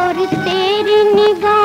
और तेरी निगाह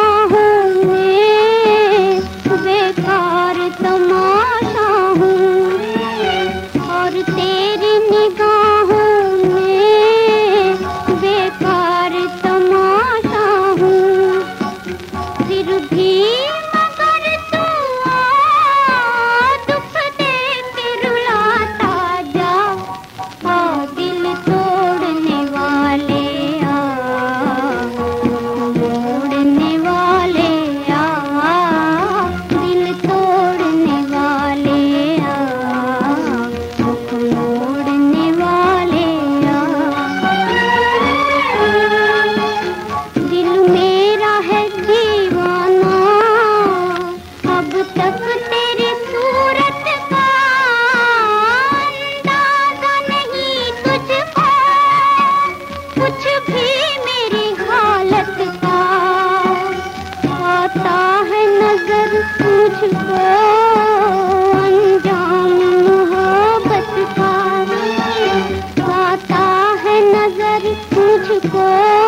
मुझको